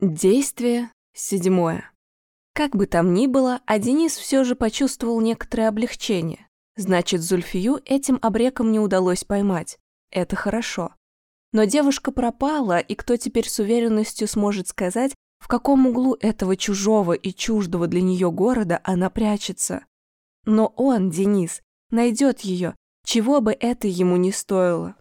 Действие седьмое. Как бы там ни было, а Денис все же почувствовал некоторое облегчение. Значит, Зульфию этим обреком не удалось поймать. Это хорошо. Но девушка пропала, и кто теперь с уверенностью сможет сказать, в каком углу этого чужого и чуждого для нее города она прячется? Но он, Денис, найдет ее, чего бы это ему не стоило.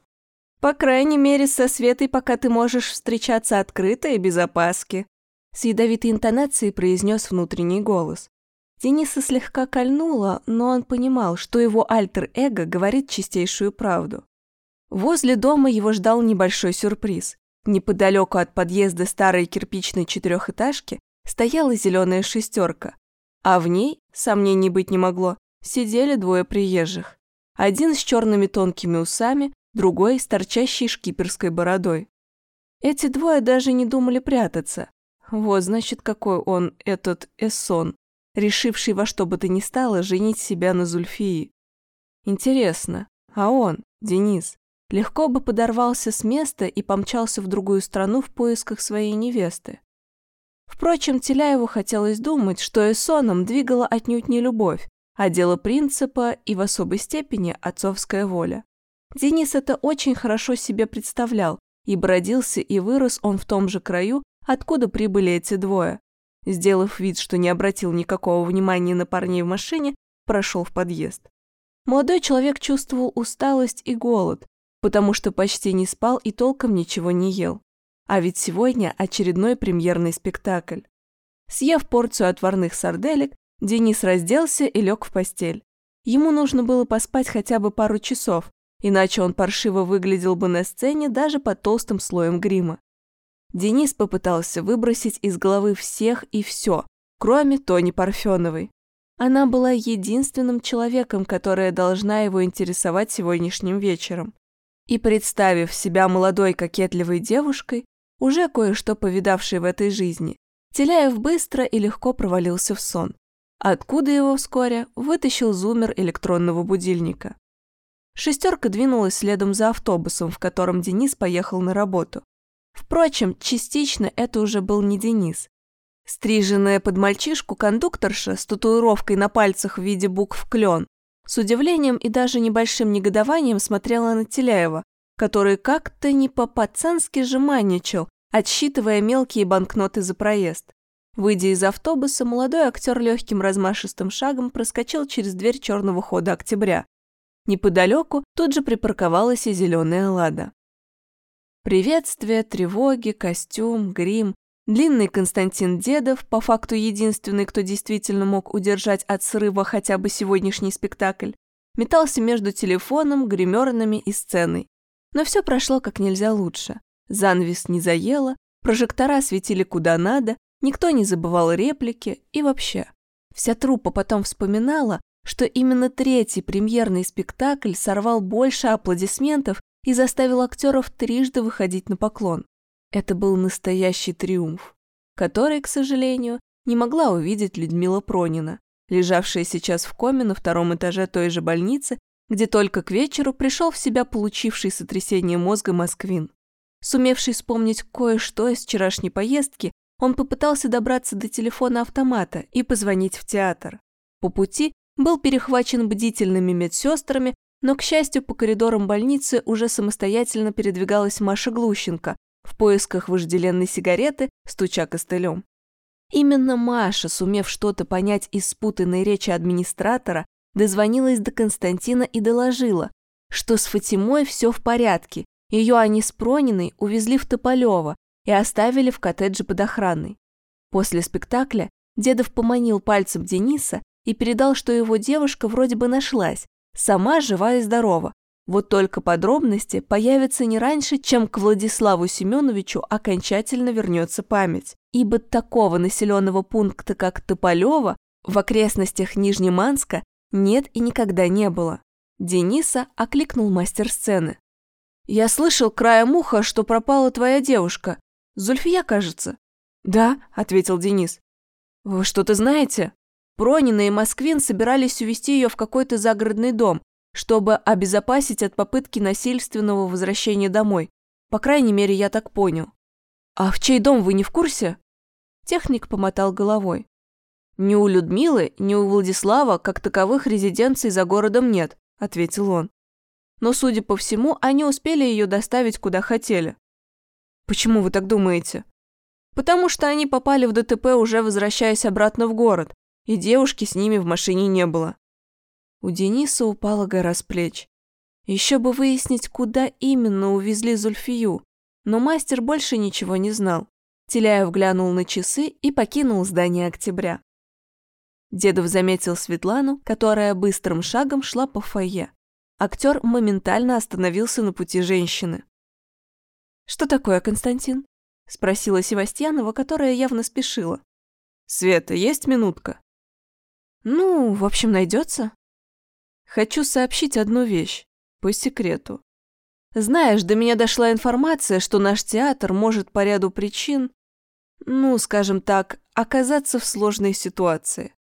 По крайней мере, со Светой пока ты можешь встречаться открыто и без опаски. С ядовитой интонацией произнес внутренний голос. Дениса слегка кольнуло, но он понимал, что его альтер-эго говорит чистейшую правду. Возле дома его ждал небольшой сюрприз. Неподалеку от подъезда старой кирпичной четырехэтажки стояла зеленая шестерка, а в ней, сомнений быть не могло, сидели двое приезжих. Один с черными тонкими усами, другой с торчащей шкиперской бородой. Эти двое даже не думали прятаться. Вот, значит, какой он, этот Эссон, решивший во что бы то ни стало женить себя на Зульфии. Интересно, а он, Денис, легко бы подорвался с места и помчался в другую страну в поисках своей невесты. Впрочем, Теляеву хотелось думать, что Эссоном двигала отнюдь не любовь, а дело принципа и в особой степени отцовская воля. Денис это очень хорошо себе представлял, ибо родился и вырос он в том же краю, откуда прибыли эти двое. Сделав вид, что не обратил никакого внимания на парней в машине, прошел в подъезд. Молодой человек чувствовал усталость и голод, потому что почти не спал и толком ничего не ел. А ведь сегодня очередной премьерный спектакль. Съев порцию отварных сарделек, Денис разделся и лег в постель. Ему нужно было поспать хотя бы пару часов, иначе он паршиво выглядел бы на сцене даже под толстым слоем грима. Денис попытался выбросить из головы всех и все, кроме Тони Парфеновой. Она была единственным человеком, которая должна его интересовать сегодняшним вечером. И представив себя молодой кокетливой девушкой, уже кое-что повидавшей в этой жизни, Теляев быстро и легко провалился в сон, откуда его вскоре вытащил зумер электронного будильника. Шестерка двинулась следом за автобусом, в котором Денис поехал на работу. Впрочем, частично это уже был не Денис. Стриженная под мальчишку кондукторша с татуировкой на пальцах в виде букв «Клен» с удивлением и даже небольшим негодованием смотрела на Теляева, который как-то не по-пацански жеманничал, отсчитывая мелкие банкноты за проезд. Выйдя из автобуса, молодой актер легким размашистым шагом проскочил через дверь черного хода октября. Неподалеку тут же припарковалась и зеленая лада. Приветствие, тревоги, костюм, грим. Длинный Константин Дедов, по факту единственный, кто действительно мог удержать от срыва хотя бы сегодняшний спектакль, метался между телефоном, гримерными и сценой. Но все прошло как нельзя лучше. Занавес не заело, прожектора светили куда надо, никто не забывал реплики и вообще. Вся труппа потом вспоминала, что именно третий премьерный спектакль сорвал больше аплодисментов и заставил актеров трижды выходить на поклон. Это был настоящий триумф, который, к сожалению, не могла увидеть Людмила Пронина, лежавшая сейчас в коме на втором этаже той же больницы, где только к вечеру пришел в себя получивший сотрясение мозга Москвин. Сумевший вспомнить кое-что из вчерашней поездки, он попытался добраться до телефона автомата и позвонить в театр. По пути был перехвачен бдительными медсестрами, но, к счастью, по коридорам больницы уже самостоятельно передвигалась Маша Глущенко в поисках вожделенной сигареты, стуча костылем. Именно Маша, сумев что-то понять из спутанной речи администратора, дозвонилась до Константина и доложила, что с Фатимой все в порядке, ее они с Прониной увезли в Тополево и оставили в коттедже под охраной. После спектакля Дедов поманил пальцем Дениса и передал, что его девушка вроде бы нашлась, сама жива и здорова. Вот только подробности появятся не раньше, чем к Владиславу Семеновичу окончательно вернется память. Ибо такого населенного пункта, как Тополево, в окрестностях Нижнеманска нет и никогда не было. Дениса окликнул мастер сцены. «Я слышал краем уха, что пропала твоя девушка. Зульфия, кажется?» «Да», — ответил Денис. «Вы что-то знаете?» Пронина и Москвин собирались увезти ее в какой-то загородный дом, чтобы обезопасить от попытки насильственного возвращения домой. По крайней мере, я так понял. «А в чей дом вы не в курсе?» Техник помотал головой. «Ни у Людмилы, ни у Владислава как таковых резиденций за городом нет», – ответил он. «Но, судя по всему, они успели ее доставить куда хотели». «Почему вы так думаете?» «Потому что они попали в ДТП, уже возвращаясь обратно в город, и девушки с ними в машине не было». У Дениса упала гора с плеч. Еще бы выяснить, куда именно увезли Зульфию, но мастер больше ничего не знал. Теляев глянул на часы и покинул здание октября. Дедов заметил Светлану, которая быстрым шагом шла по фойе. Актер моментально остановился на пути женщины. «Что такое, Константин?» – спросила Севастьянова, которая явно спешила. «Света, есть минутка?» «Ну, в общем, найдется». «Хочу сообщить одну вещь, по секрету. Знаешь, до меня дошла информация, что наш театр может по ряду причин ну, скажем так, оказаться в сложной ситуации.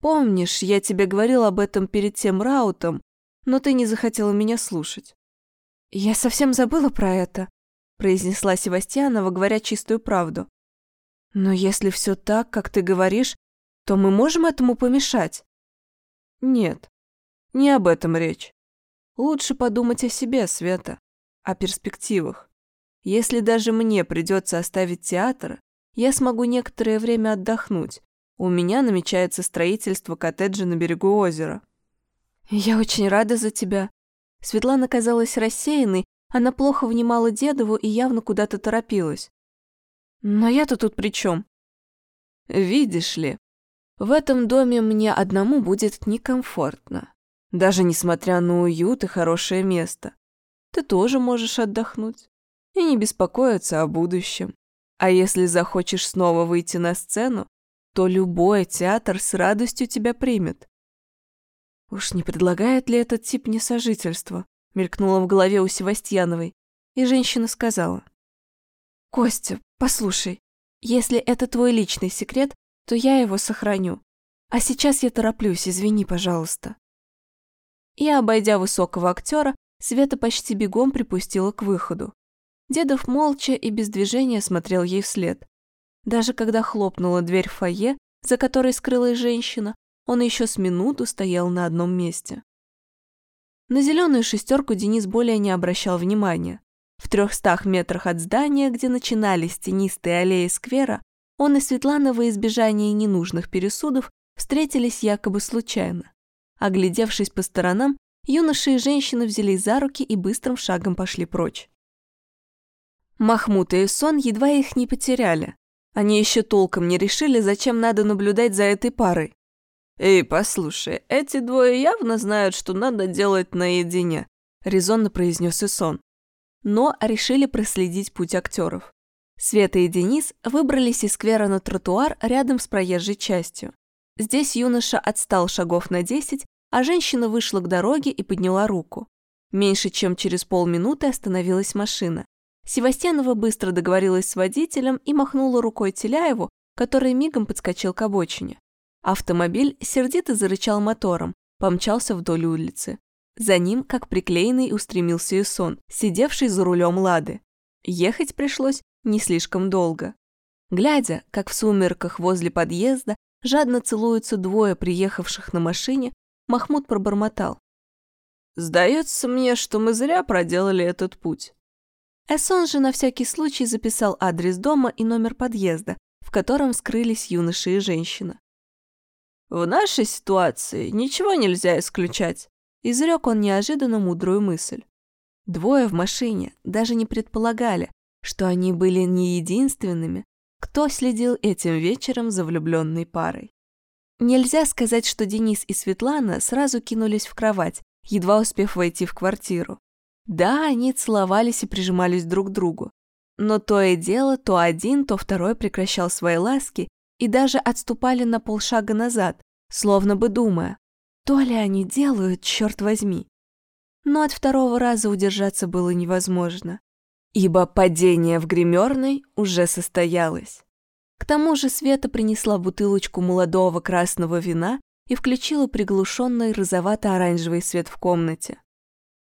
Помнишь, я тебе говорил об этом перед тем раутом, но ты не захотела меня слушать. Я совсем забыла про это, произнесла Севастьянова, говоря чистую правду. Но если все так, как ты говоришь, то мы можем этому помешать? Нет, не об этом речь. Лучше подумать о себе, Света, о перспективах. Если даже мне придется оставить театр, я смогу некоторое время отдохнуть. У меня намечается строительство коттеджа на берегу озера. Я очень рада за тебя. Светлана казалась рассеянной, она плохо внимала Дедову и явно куда-то торопилась. Но я-то тут при чем? Видишь ли, в этом доме мне одному будет некомфортно. Даже несмотря на уют и хорошее место. Ты тоже можешь отдохнуть и не беспокоиться о будущем. А если захочешь снова выйти на сцену, то любой театр с радостью тебя примет. Уж не предлагает ли этот тип мне сожительство? Мелькнуло в голове у Севастьяновой, и женщина сказала. Костя, послушай, если это твой личный секрет, то я его сохраню. А сейчас я тороплюсь, извини, пожалуйста. И, обойдя высокого актера, Света почти бегом припустила к выходу. Дедов молча и без движения смотрел ей вслед. Даже когда хлопнула дверь в фойе, за которой скрылась женщина, он еще с минуту стоял на одном месте. На зеленую шестерку Денис более не обращал внимания. В трехстах метрах от здания, где начинались тенистые аллеи сквера, он и Светлана во избежание ненужных пересудов встретились якобы случайно. Оглядевшись по сторонам, юноши и женщины взялись за руки и быстрым шагом пошли прочь. Махмуд и Сон едва их не потеряли. Они еще толком не решили, зачем надо наблюдать за этой парой. «Эй, послушай, эти двое явно знают, что надо делать наедине», резонно произнес Исон. Но решили проследить путь актеров. Света и Денис выбрались из сквера на тротуар рядом с проезжей частью. Здесь юноша отстал шагов на десять, а женщина вышла к дороге и подняла руку. Меньше чем через полминуты остановилась машина. Севастьянова быстро договорилась с водителем и махнула рукой Теляеву, который мигом подскочил к обочине. Автомобиль сердито зарычал мотором, помчался вдоль улицы. За ним, как приклеенный, устремился Исон, сидевший за рулем Лады. Ехать пришлось не слишком долго. Глядя, как в сумерках возле подъезда жадно целуются двое приехавших на машине, Махмуд пробормотал. «Сдается мне, что мы зря проделали этот путь. Эссон же на всякий случай записал адрес дома и номер подъезда, в котором скрылись юноша и женщина. «В нашей ситуации ничего нельзя исключать», – изрек он неожиданно мудрую мысль. Двое в машине даже не предполагали, что они были не единственными, кто следил этим вечером за влюбленной парой. Нельзя сказать, что Денис и Светлана сразу кинулись в кровать, едва успев войти в квартиру. Да, они целовались и прижимались друг к другу. Но то и дело, то один, то второй прекращал свои ласки и даже отступали на полшага назад, словно бы думая, то ли они делают, черт возьми. Но от второго раза удержаться было невозможно, ибо падение в гримерной уже состоялось. К тому же Света принесла бутылочку молодого красного вина и включила приглушенный розовато-оранжевый свет в комнате.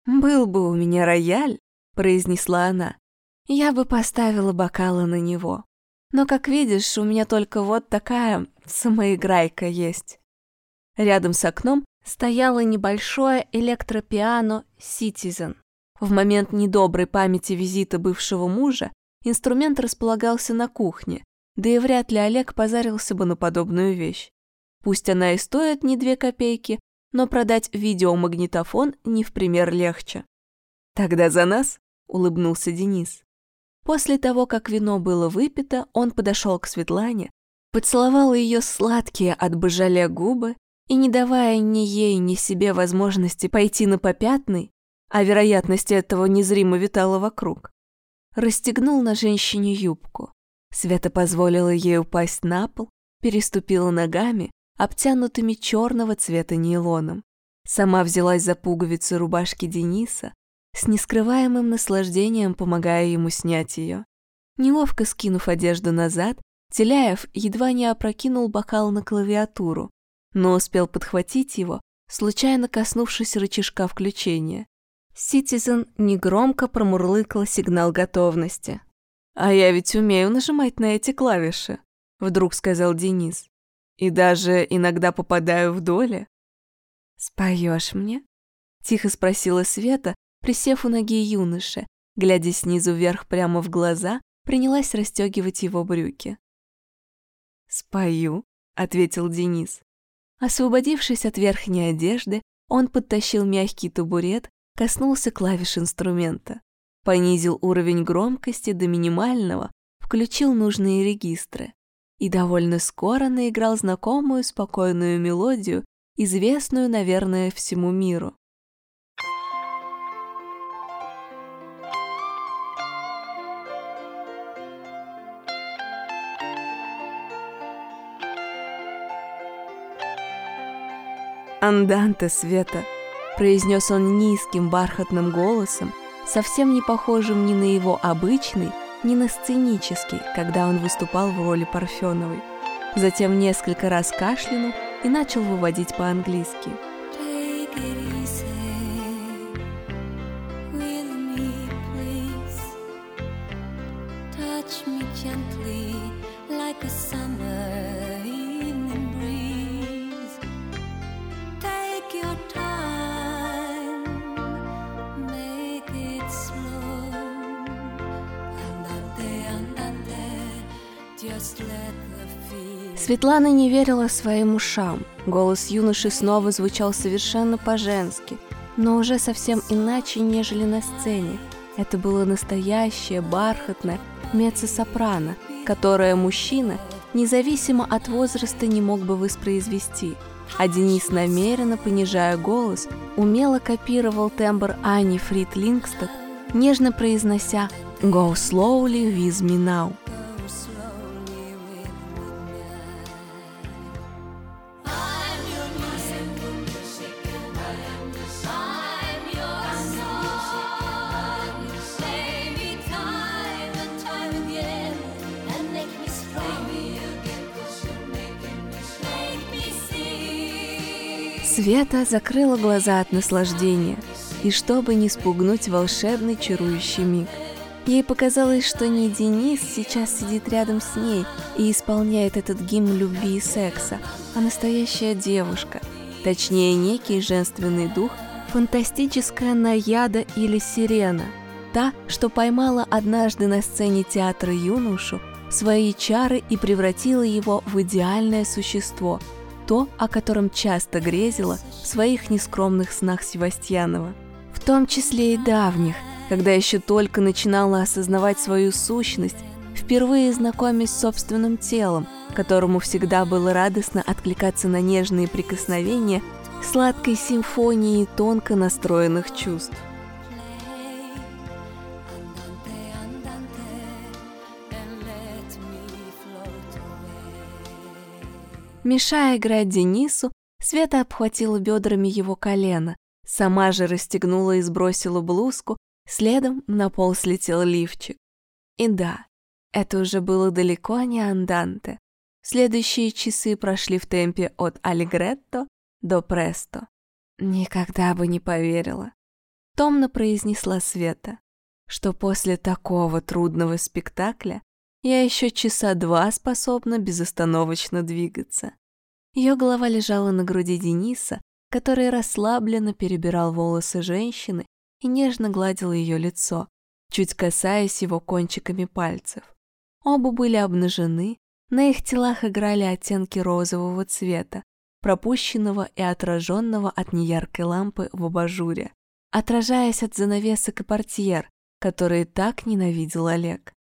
«Был бы у меня рояль», — произнесла она, — «я бы поставила бокалы на него. Но, как видишь, у меня только вот такая самоиграйка есть. Рядом с окном стояло небольшое электропиано Citizen. В момент недоброй памяти визита бывшего мужа инструмент располагался на кухне, да и вряд ли Олег позарился бы на подобную вещь. Пусть она и стоит не две копейки, но продать видеомагнитофон не в пример легче. «Тогда за нас?» — улыбнулся Денис. После того, как вино было выпито, он подошел к Светлане, поцеловал ее сладкие от божаля губы и, не давая ни ей, ни себе возможности пойти на попятный, а вероятность этого незримо витала вокруг, расстегнул на женщине юбку. Света позволила ей упасть на пол, переступила ногами, обтянутыми черного цвета нейлоном. Сама взялась за пуговицы рубашки Дениса, с нескрываемым наслаждением помогая ему снять ее. Неловко скинув одежду назад, Теляев едва не опрокинул бокал на клавиатуру, но успел подхватить его, случайно коснувшись рычажка включения. Ситизен негромко промурлыкал сигнал готовности. «А я ведь умею нажимать на эти клавиши», — вдруг сказал Денис. «И даже иногда попадаю в доли». «Споешь мне?» — тихо спросила Света, присев у ноги юноши, глядя снизу вверх прямо в глаза, принялась расстегивать его брюки. «Спою», — ответил Денис. Освободившись от верхней одежды, он подтащил мягкий табурет, коснулся клавиш инструмента, понизил уровень громкости до минимального, включил нужные регистры и довольно скоро наиграл знакомую спокойную мелодию, известную, наверное, всему миру. «Анданте, Света!» – произнес он низким бархатным голосом, совсем не похожим ни на его обычный, ни на сценический, когда он выступал в роли Парфеновой. Затем несколько раз кашлянул и начал выводить по-английски. Светлана не верила своим ушам. Голос юноши снова звучал совершенно по-женски, но уже совсем иначе, нежели на сцене. Это было настоящее, бархатное меццо-сопрано, которое мужчина, независимо от возраста, не мог бы воспроизвести. А Денис, намеренно понижая голос, умело копировал тембр Ани Фрид Лингстад, нежно произнося «Go slowly with me now». Света закрыла глаза от наслаждения, и чтобы не спугнуть волшебный чарующий миг. Ей показалось, что не Денис сейчас сидит рядом с ней и исполняет этот гимн любви и секса, а настоящая девушка, точнее некий женственный дух, фантастическая наяда или сирена, та, что поймала однажды на сцене театра юношу свои чары и превратила его в идеальное существо – то, о котором часто грезила в своих нескромных снах Севастьянова. В том числе и давних, когда еще только начинала осознавать свою сущность, впервые знакомясь с собственным телом, которому всегда было радостно откликаться на нежные прикосновения сладкой симфонии тонко настроенных чувств. Мешая играть Денису, Света обхватила бедрами его колено, сама же расстегнула и сбросила блузку, следом на пол слетел лифчик. И да, это уже было далеко не анданте. Следующие часы прошли в темпе от аллегретто до престо. Никогда бы не поверила. Томно произнесла Света, что после такого трудного спектакля Я еще часа два способна безостановочно двигаться. Ее голова лежала на груди Дениса, который расслабленно перебирал волосы женщины и нежно гладил ее лицо, чуть касаясь его кончиками пальцев. Оба были обнажены, на их телах играли оттенки розового цвета, пропущенного и отраженного от неяркой лампы в абажуре, отражаясь от занавесок и портьер, которые так ненавидел Олег.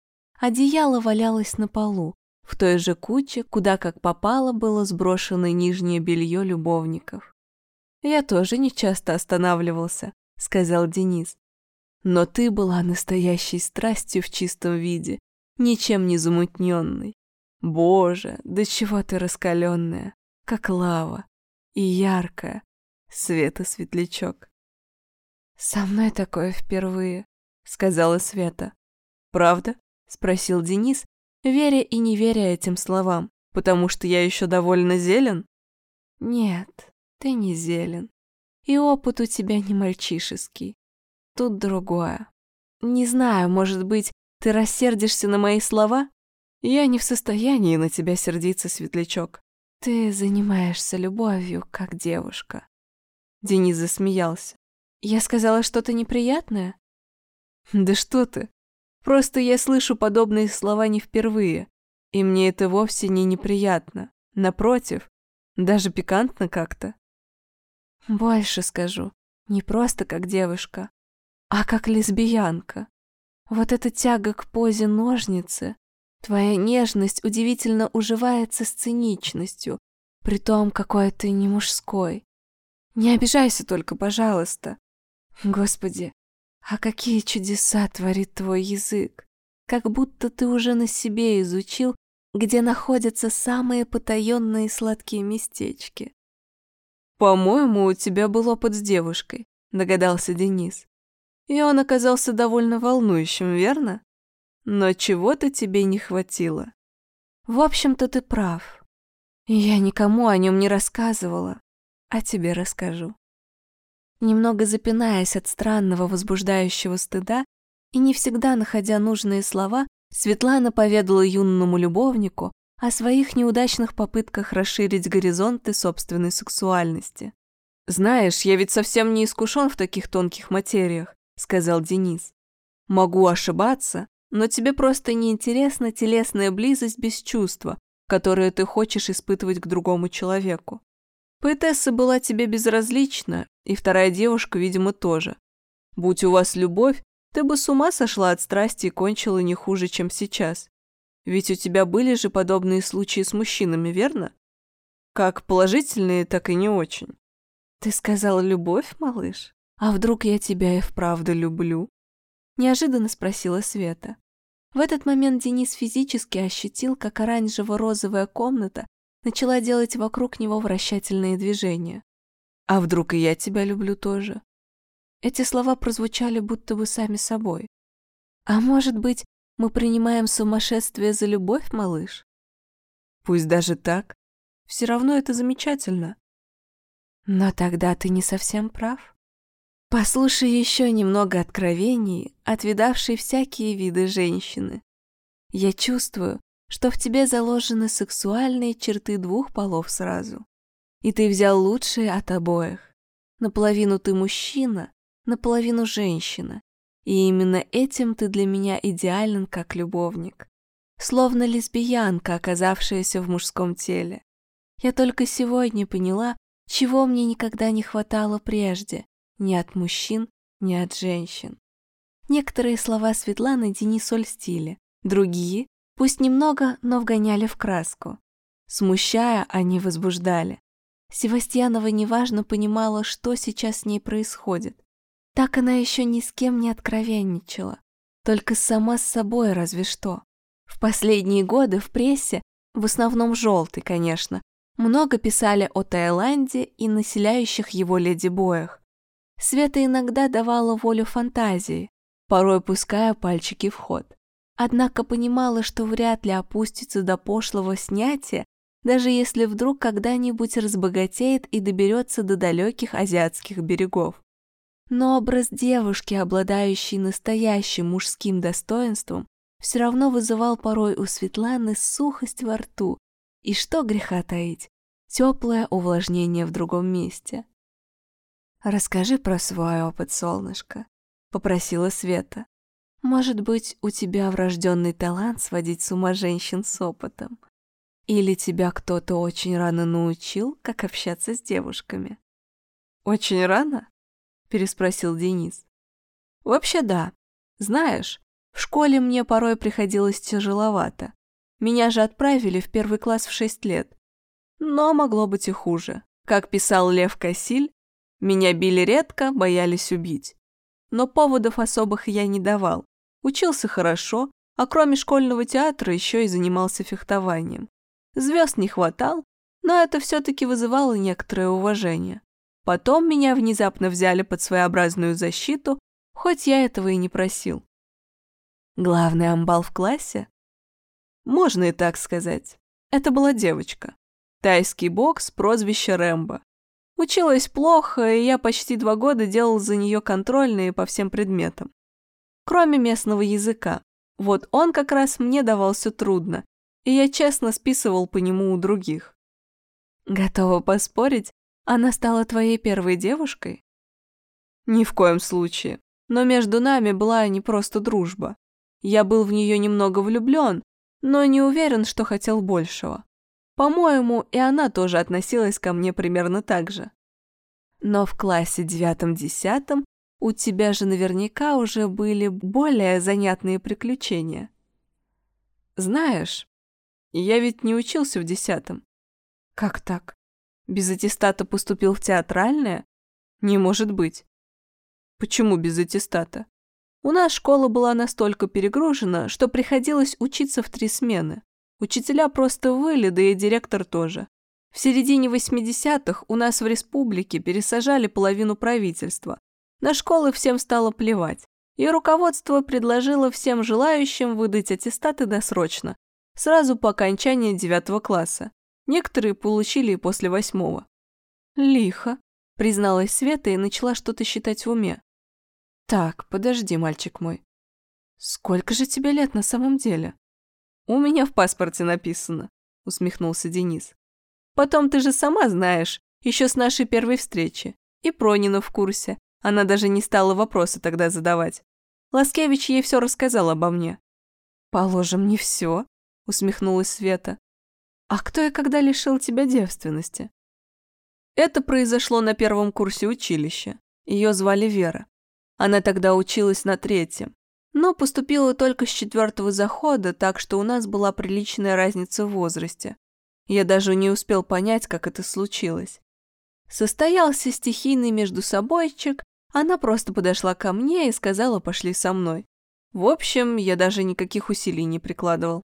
Одеяло валялось на полу, в той же куче, куда как попало было сброшено нижнее белье любовников. «Я тоже не часто останавливался», — сказал Денис. «Но ты была настоящей страстью в чистом виде, ничем не замутненной. Боже, да чего ты раскаленная, как лава, и яркая, Света светлячок». «Со мной такое впервые», — сказала Света. «Правда?» — спросил Денис, веря и не веря этим словам, потому что я еще довольно зелен? Нет, ты не зелен. И опыт у тебя не мальчишеский. Тут другое. Не знаю, может быть, ты рассердишься на мои слова? Я не в состоянии на тебя сердиться, светлячок. Ты занимаешься любовью, как девушка. Денис засмеялся. Я сказала что-то неприятное? Да что ты? Просто я слышу подобные слова не впервые, и мне это вовсе не неприятно. Напротив, даже пикантно как-то. Больше скажу, не просто как девушка, а как лесбиянка. Вот эта тяга к позе ножницы, твоя нежность удивительно уживается с циничностью, при том, какой ты не мужской. Не обижайся только, пожалуйста. Господи, а какие чудеса творит твой язык! Как будто ты уже на себе изучил, где находятся самые потаенные сладкие местечки. «По-моему, у тебя был опыт с девушкой», — догадался Денис. «И он оказался довольно волнующим, верно? Но чего-то тебе не хватило». «В общем-то, ты прав. Я никому о нем не рассказывала, а тебе расскажу». Немного запинаясь от странного возбуждающего стыда и не всегда находя нужные слова, Светлана поведала юному любовнику о своих неудачных попытках расширить горизонты собственной сексуальности. «Знаешь, я ведь совсем не искушен в таких тонких материях», — сказал Денис. «Могу ошибаться, но тебе просто неинтересна телесная близость без чувства, которое ты хочешь испытывать к другому человеку. Поэтесса была тебе безразлична, и вторая девушка, видимо, тоже. Будь у вас любовь, ты бы с ума сошла от страсти и кончила не хуже, чем сейчас. Ведь у тебя были же подобные случаи с мужчинами, верно? Как положительные, так и не очень. Ты сказал любовь, малыш? А вдруг я тебя и вправду люблю? Неожиданно спросила Света. В этот момент Денис физически ощутил, как оранжево-розовая комната начала делать вокруг него вращательные движения. «А вдруг и я тебя люблю тоже?» Эти слова прозвучали будто бы сами собой. «А может быть, мы принимаем сумасшествие за любовь, малыш?» «Пусть даже так. Все равно это замечательно». «Но тогда ты не совсем прав. Послушай еще немного откровений, отвидавшей всякие виды женщины. Я чувствую, что в тебе заложены сексуальные черты двух полов сразу. И ты взял лучшее от обоих. Наполовину ты мужчина, наполовину женщина. И именно этим ты для меня идеален как любовник. Словно лесбиянка, оказавшаяся в мужском теле. Я только сегодня поняла, чего мне никогда не хватало прежде, ни от мужчин, ни от женщин. Некоторые слова Светланы Денису льстили, другие Пусть немного, но вгоняли в краску. Смущая, они возбуждали. Севастьянова неважно понимала, что сейчас с ней происходит. Так она еще ни с кем не откровенничала. Только сама с собой разве что. В последние годы в прессе, в основном желтой, конечно, много писали о Таиланде и населяющих его леди-боях. Света иногда давала волю фантазии, порой пуская пальчики в ход однако понимала, что вряд ли опустится до пошлого снятия, даже если вдруг когда-нибудь разбогатеет и доберется до далеких азиатских берегов. Но образ девушки, обладающей настоящим мужским достоинством, все равно вызывал порой у Светланы сухость во рту. И что греха таить, теплое увлажнение в другом месте. «Расскажи про свой опыт, солнышко», — попросила Света. «Может быть, у тебя врожденный талант сводить с ума женщин с опытом? Или тебя кто-то очень рано научил, как общаться с девушками?» «Очень рано?» — переспросил Денис. «Вообще да. Знаешь, в школе мне порой приходилось тяжеловато. Меня же отправили в первый класс в шесть лет. Но могло быть и хуже. Как писал Лев Кассиль, меня били редко, боялись убить. Но поводов особых я не давал. Учился хорошо, а кроме школьного театра еще и занимался фехтованием. Звезд не хватал, но это все-таки вызывало некоторое уважение. Потом меня внезапно взяли под своеобразную защиту, хоть я этого и не просил. Главный амбал в классе? Можно и так сказать. Это была девочка. Тайский бокс, прозвище Рэмбо. Училась плохо, и я почти два года делал за нее контрольные по всем предметам. Кроме местного языка. Вот он как раз мне давался трудно, и я честно списывал по нему у других. Готова поспорить, она стала твоей первой девушкой? Ни в коем случае. Но между нами была не просто дружба. Я был в нее немного влюблен, но не уверен, что хотел большего. По-моему, и она тоже относилась ко мне примерно так же. Но в классе девятом-десятом у тебя же наверняка уже были более занятные приключения. Знаешь, я ведь не учился в десятом. Как так? Без аттестата поступил в театральное? Не может быть. Почему без аттестата? У нас школа была настолько перегружена, что приходилось учиться в три смены. Учителя просто выли, да и директор тоже. В середине 80-х у нас в республике пересажали половину правительства. На школы всем стало плевать. И руководство предложило всем желающим выдать аттестаты досрочно, сразу по окончании девятого класса. Некоторые получили и после восьмого. «Лихо», — призналась Света и начала что-то считать в уме. «Так, подожди, мальчик мой. Сколько же тебе лет на самом деле?» «У меня в паспорте написано», — усмехнулся Денис. «Потом ты же сама знаешь, еще с нашей первой встречи. И Пронина в курсе. Она даже не стала вопросы тогда задавать. Ласкевич ей все рассказал обо мне». «Положим, не все», — усмехнулась Света. «А кто и когда лишил тебя девственности?» Это произошло на первом курсе училища. Ее звали Вера. Она тогда училась на третьем но поступила только с четвертого захода, так что у нас была приличная разница в возрасте. Я даже не успел понять, как это случилось. Состоялся стихийный между собойчик, она просто подошла ко мне и сказала «пошли со мной». В общем, я даже никаких усилий не прикладывал.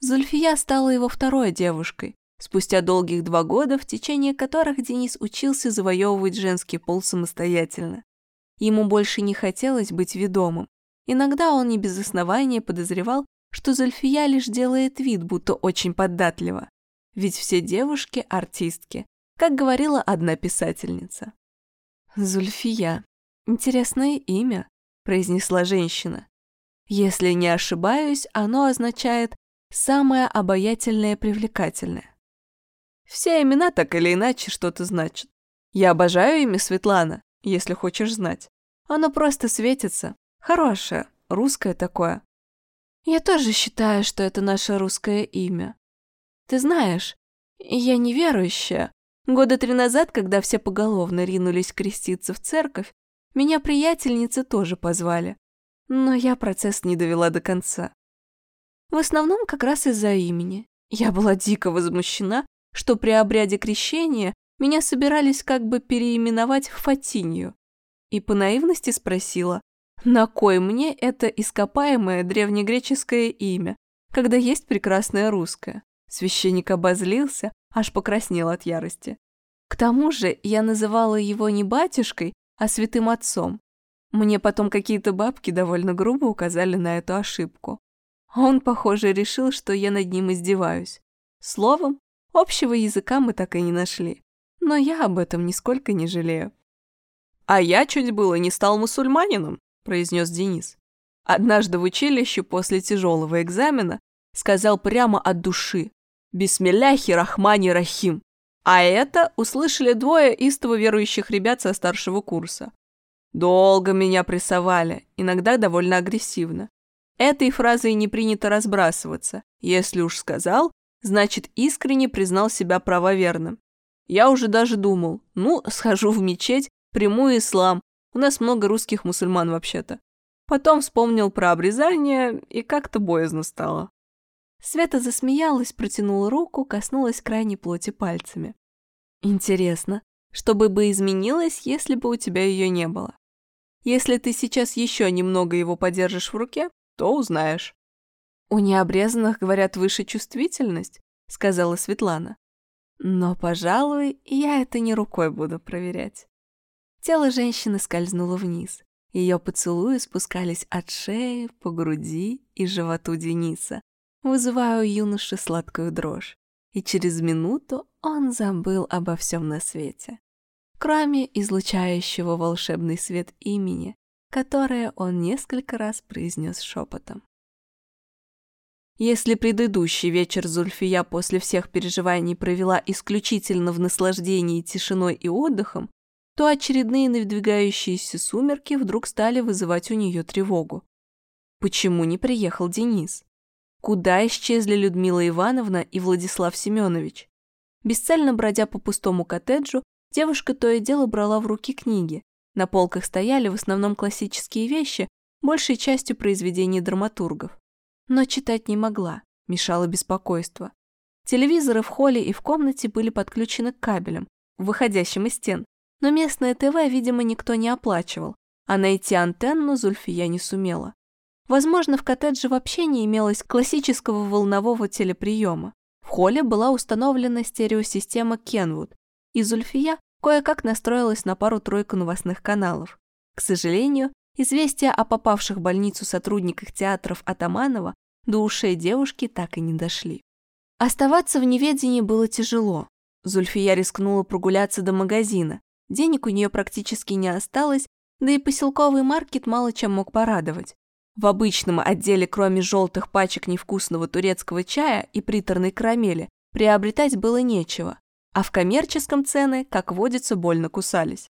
Зульфия стала его второй девушкой, спустя долгих два года, в течение которых Денис учился завоевывать женский пол самостоятельно. Ему больше не хотелось быть ведомым, Иногда он не без основания подозревал, что Зульфия лишь делает вид, будто очень поддатлива. Ведь все девушки – артистки, как говорила одна писательница. «Зульфия. Интересное имя», – произнесла женщина. «Если не ошибаюсь, оно означает «самое обаятельное и привлекательное». Все имена так или иначе что-то значат. Я обожаю имя Светлана, если хочешь знать. Оно просто светится, Хорошее, русское такое. Я тоже считаю, что это наше русское имя. Ты знаешь, я неверующая. Года три назад, когда все поголовно ринулись креститься в церковь, меня приятельницы тоже позвали. Но я процесс не довела до конца. В основном как раз из-за имени. Я была дико возмущена, что при обряде крещения меня собирались как бы переименовать в Фатинью. И по наивности спросила, на кой мне это ископаемое древнегреческое имя, когда есть прекрасное русское? Священник обозлился, аж покраснел от ярости. К тому же я называла его не батюшкой, а святым отцом. Мне потом какие-то бабки довольно грубо указали на эту ошибку. Он, похоже, решил, что я над ним издеваюсь. Словом, общего языка мы так и не нашли. Но я об этом нисколько не жалею. А я чуть было не стал мусульманином, произнес Денис. Однажды в училище после тяжелого экзамена сказал прямо от души «Бисмилляхи рахмани рахим». А это услышали двое истово верующих ребят со старшего курса. Долго меня прессовали, иногда довольно агрессивно. Этой фразой не принято разбрасываться. Если уж сказал, значит искренне признал себя правоверным. Я уже даже думал, ну, схожу в мечеть, приму ислам. У нас много русских мусульман вообще-то. Потом вспомнил про обрезание, и как-то боязно стало. Света засмеялась, протянула руку, коснулась крайней плоти пальцами. Интересно, что бы бы изменилось, если бы у тебя ее не было? Если ты сейчас еще немного его подержишь в руке, то узнаешь. У необрезанных, говорят, выше чувствительность, сказала Светлана. Но, пожалуй, я это не рукой буду проверять. Тело женщины скользнуло вниз. Ее поцелуи спускались от шеи, по груди и животу Дениса, вызывая у юноши сладкую дрожь. И через минуту он забыл обо всем на свете, кроме излучающего волшебный свет имени, которое он несколько раз произнес шепотом. Если предыдущий вечер Зульфия после всех переживаний провела исключительно в наслаждении тишиной и отдыхом, то очередные надвигающиеся сумерки вдруг стали вызывать у нее тревогу. Почему не приехал Денис? Куда исчезли Людмила Ивановна и Владислав Семенович? Бесцельно бродя по пустому коттеджу, девушка то и дело брала в руки книги. На полках стояли в основном классические вещи, большей частью произведений драматургов. Но читать не могла, мешало беспокойство. Телевизоры в холле и в комнате были подключены к кабелям, выходящим из стен, но местное ТВ, видимо, никто не оплачивал, а найти антенну Зульфия не сумела. Возможно, в коттедже вообще не имелось классического волнового телеприема. В холле была установлена стереосистема Kenwood, и Зульфия кое-как настроилась на пару-тройку новостных каналов. К сожалению, известия о попавших в больницу сотрудниках театров Атаманова до ушей девушки так и не дошли. Оставаться в неведении было тяжело. Зульфия рискнула прогуляться до магазина, Денег у нее практически не осталось, да и поселковый маркет мало чем мог порадовать. В обычном отделе, кроме желтых пачек невкусного турецкого чая и приторной карамели, приобретать было нечего, а в коммерческом цены, как водится, больно кусались.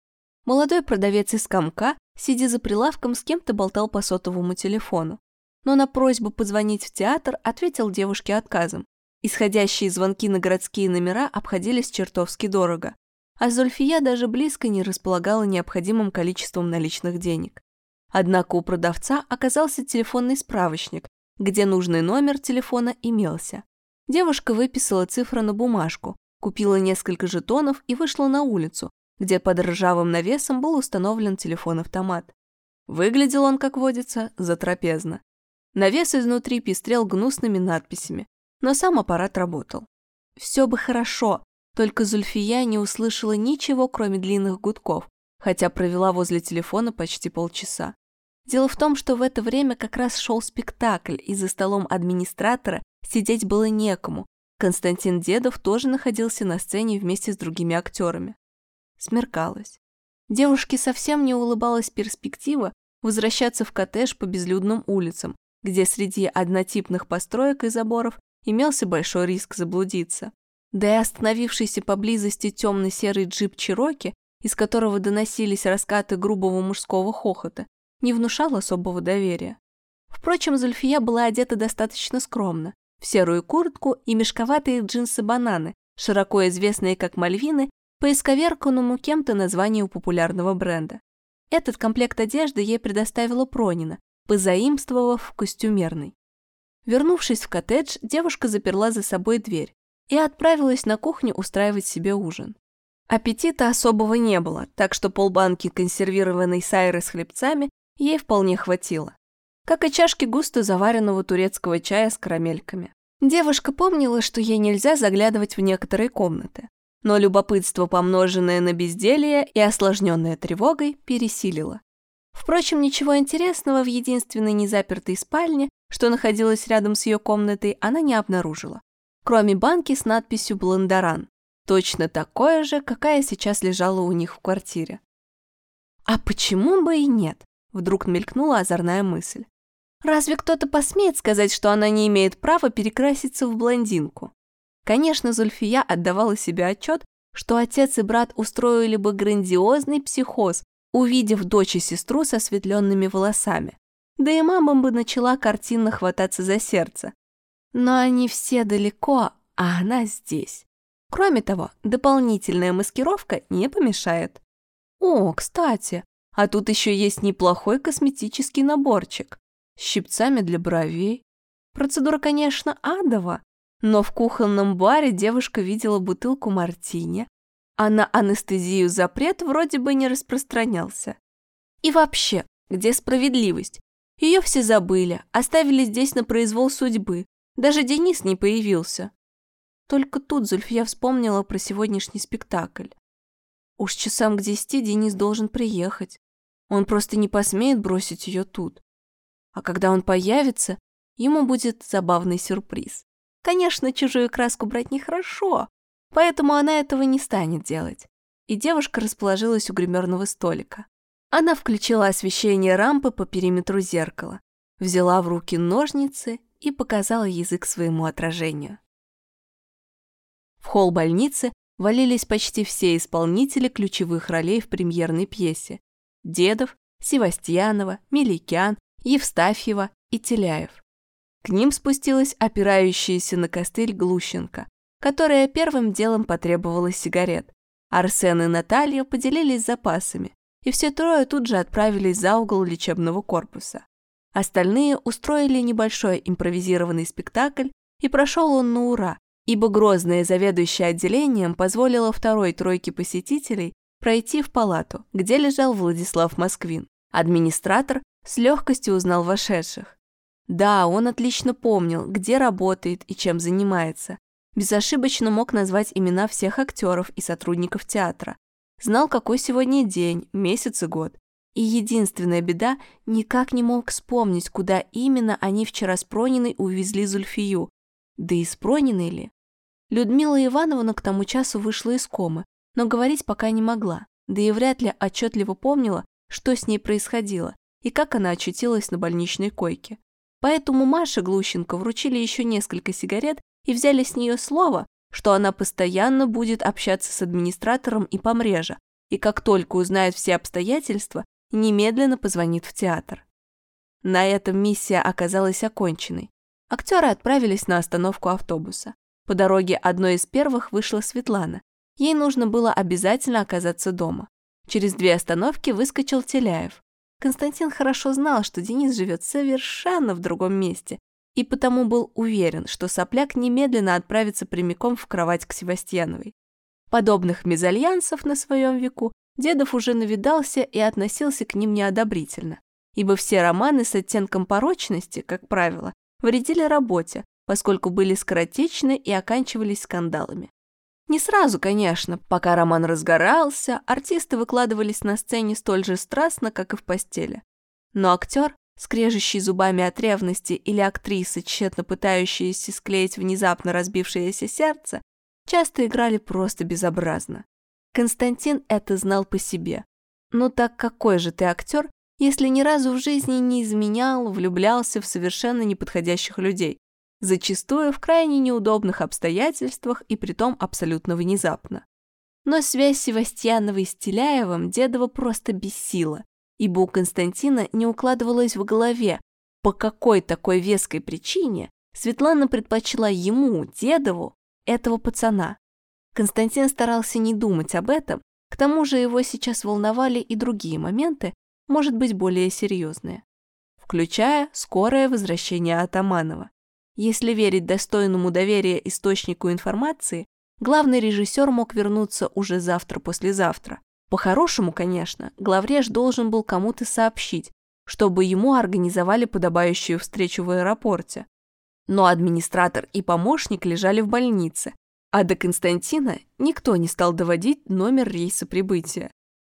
Молодой продавец из комка, сидя за прилавком, с кем-то болтал по сотовому телефону. Но на просьбу позвонить в театр ответил девушке отказом. Исходящие звонки на городские номера обходились чертовски дорого а Зульфия даже близко не располагала необходимым количеством наличных денег. Однако у продавца оказался телефонный справочник, где нужный номер телефона имелся. Девушка выписала цифры на бумажку, купила несколько жетонов и вышла на улицу, где под ржавым навесом был установлен телефон-автомат. Выглядел он, как водится, затрапезно. Навес изнутри пестрел гнусными надписями, но сам аппарат работал. Все бы хорошо, только Зульфия не услышала ничего, кроме длинных гудков, хотя провела возле телефона почти полчаса. Дело в том, что в это время как раз шел спектакль, и за столом администратора сидеть было некому. Константин Дедов тоже находился на сцене вместе с другими актерами. Смеркалось. Девушке совсем не улыбалась перспектива возвращаться в коттедж по безлюдным улицам, где среди однотипных построек и заборов имелся большой риск заблудиться. Да и остановившийся поблизости темно-серый джип Чироки, из которого доносились раскаты грубого мужского хохота, не внушал особого доверия. Впрочем, Зульфия была одета достаточно скромно, в серую куртку и мешковатые джинсы-бананы, широко известные как Мальвины, по исковерканному кем-то названию популярного бренда. Этот комплект одежды ей предоставила Пронина, позаимствовав костюмерный. Вернувшись в коттедж, девушка заперла за собой дверь, и отправилась на кухню устраивать себе ужин. Аппетита особого не было, так что полбанки консервированной сайры с хлебцами ей вполне хватило. Как и чашки густо заваренного турецкого чая с карамельками. Девушка помнила, что ей нельзя заглядывать в некоторые комнаты. Но любопытство, помноженное на безделье и осложненное тревогой, пересилило. Впрочем, ничего интересного в единственной незапертой спальне, что находилась рядом с ее комнатой, она не обнаружила кроме банки с надписью «Бландаран», точно такое же, какая сейчас лежала у них в квартире. А почему бы и нет? Вдруг мелькнула озорная мысль. Разве кто-то посмеет сказать, что она не имеет права перекраситься в блондинку? Конечно, Зульфия отдавала себе отчет, что отец и брат устроили бы грандиозный психоз, увидев дочь и сестру со светленными волосами. Да и мама бы начала картинно хвататься за сердце. Но они все далеко, а она здесь. Кроме того, дополнительная маскировка не помешает. О, кстати, а тут еще есть неплохой косметический наборчик. С щипцами для бровей. Процедура, конечно, адова, но в кухонном баре девушка видела бутылку мартини, а на анестезию запрет вроде бы не распространялся. И вообще, где справедливость? Ее все забыли, оставили здесь на произвол судьбы. Даже Денис не появился. Только тут Зульфия вспомнила про сегодняшний спектакль. Уж часам к десяти Денис должен приехать. Он просто не посмеет бросить ее тут. А когда он появится, ему будет забавный сюрприз. Конечно, чужую краску брать нехорошо, поэтому она этого не станет делать. И девушка расположилась у гримерного столика. Она включила освещение рампы по периметру зеркала, взяла в руки ножницы и показала язык своему отражению. В холл больницы валились почти все исполнители ключевых ролей в премьерной пьесе. Дедов, Севастьянова, Меликян, Евстафьева и Теляев. К ним спустилась опирающаяся на костыль Глущенко, которая первым делом потребовала сигарет. Арсен и Наталья поделились запасами, и все трое тут же отправились за угол лечебного корпуса. Остальные устроили небольшой импровизированный спектакль, и прошел он на ура, ибо грозная заведующая отделением позволила второй тройке посетителей пройти в палату, где лежал Владислав Москвин. Администратор с легкостью узнал вошедших. Да, он отлично помнил, где работает и чем занимается. Безошибочно мог назвать имена всех актеров и сотрудников театра, знал, какой сегодня день, месяц и год. И единственная беда, никак не мог вспомнить, куда именно они вчера с Прониной увезли Зульфию. Да и с Прониной ли? Людмила Ивановна к тому часу вышла из комы, но говорить пока не могла, да и вряд ли отчетливо помнила, что с ней происходило и как она очутилась на больничной койке. Поэтому Маше Глущенко вручили еще несколько сигарет и взяли с нее слово, что она постоянно будет общаться с администратором и помрежа, и как только узнает все обстоятельства, немедленно позвонит в театр. На этом миссия оказалась оконченной. Актеры отправились на остановку автобуса. По дороге одной из первых вышла Светлана. Ей нужно было обязательно оказаться дома. Через две остановки выскочил Теляев. Константин хорошо знал, что Денис живет совершенно в другом месте, и потому был уверен, что сопляк немедленно отправится прямиком в кровать к Севастьяновой. Подобных мезальянсов на своем веку Дедов уже навидался и относился к ним неодобрительно, ибо все романы с оттенком порочности, как правило, вредили работе, поскольку были скоротечны и оканчивались скандалами. Не сразу, конечно, пока роман разгорался, артисты выкладывались на сцене столь же страстно, как и в постели. Но актер скрежещий зубами от ревности, или актрисы, тщетно пытающиеся склеить внезапно разбившееся сердце, часто играли просто безобразно. Константин это знал по себе. Ну так какой же ты актер, если ни разу в жизни не изменял, влюблялся в совершенно неподходящих людей, зачастую в крайне неудобных обстоятельствах и притом абсолютно внезапно. Но связь Севастьяновой с Теляевым Дедова просто бесила, ибо у Константина не укладывалось в голове, по какой такой веской причине Светлана предпочла ему, Дедову, этого пацана. Константин старался не думать об этом, к тому же его сейчас волновали и другие моменты, может быть, более серьезные. Включая скорое возвращение Атаманова. Если верить достойному доверия источнику информации, главный режиссер мог вернуться уже завтра-послезавтра, по-хорошему, конечно, главреж должен был кому-то сообщить, чтобы ему организовали подобающую встречу в аэропорте. Но администратор и помощник лежали в больнице, а до Константина никто не стал доводить номер рейса прибытия.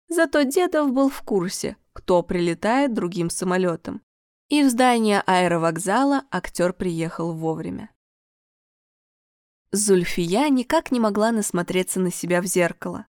Зато Дедов был в курсе, кто прилетает другим самолетом. И в здание аэровокзала актер приехал вовремя. Зульфия никак не могла насмотреться на себя в зеркало.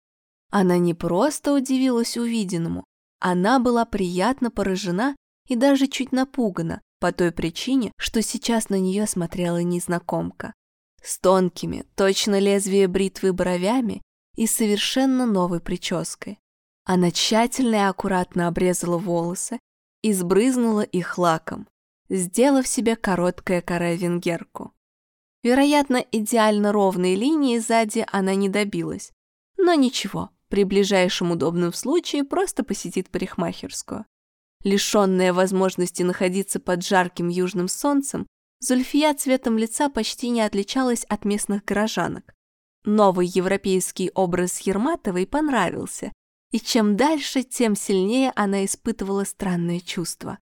Она не просто удивилась увиденному, она была приятно поражена и даже чуть напугана, по той причине, что сейчас на нее смотрела незнакомка. С тонкими, точно лезвие бритвы бровями и совершенно новой прической. Она тщательно и аккуратно обрезала волосы и сбрызнула их лаком, сделав себе короткое каре-венгерку. Вероятно, идеально ровной линии сзади она не добилась. Но ничего, при ближайшем удобном случае просто посетит парикмахерскую. Лишенная возможности находиться под жарким южным солнцем, Зульфия цветом лица почти не отличалась от местных горожанок. Новый европейский образ Ерматовой понравился, и чем дальше, тем сильнее она испытывала странное чувство.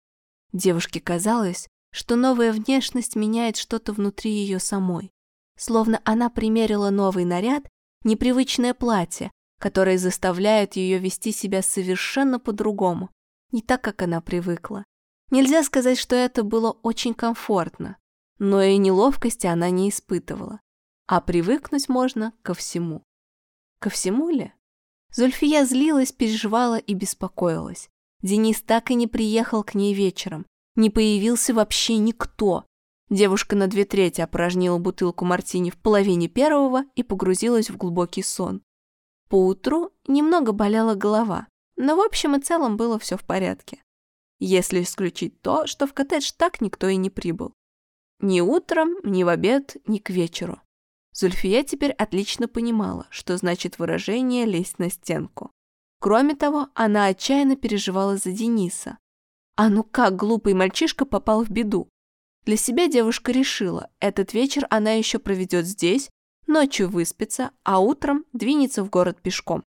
Девушке казалось, что новая внешность меняет что-то внутри ее самой. Словно она примерила новый наряд, непривычное платье, которое заставляет ее вести себя совершенно по-другому, не так, как она привыкла. Нельзя сказать, что это было очень комфортно, но и неловкости она не испытывала. А привыкнуть можно ко всему. Ко всему ли? Зульфия злилась, переживала и беспокоилась. Денис так и не приехал к ней вечером, не появился вообще никто. Девушка на две трети опорожнила бутылку мартини в половине первого и погрузилась в глубокий сон. Поутру немного болела голова, но в общем и целом было все в порядке. Если исключить то, что в коттедж так никто и не прибыл. Ни утром, ни в обед, ни к вечеру. Зульфия теперь отлично понимала, что значит выражение «лезть на стенку». Кроме того, она отчаянно переживала за Дениса, а ну как глупый мальчишка попал в беду? Для себя девушка решила, этот вечер она еще проведет здесь, ночью выспится, а утром двинется в город пешком.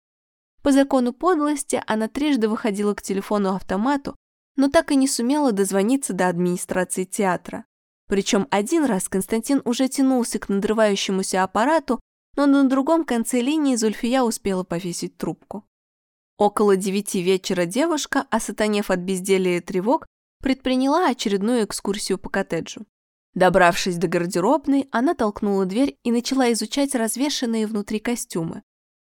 По закону подлости она трижды выходила к телефону-автомату, но так и не сумела дозвониться до администрации театра. Причем один раз Константин уже тянулся к надрывающемуся аппарату, но на другом конце линии Зульфия успела повесить трубку. Около девяти вечера девушка, осатанев от безделия и тревог, предприняла очередную экскурсию по коттеджу. Добравшись до гардеробной, она толкнула дверь и начала изучать развешанные внутри костюмы.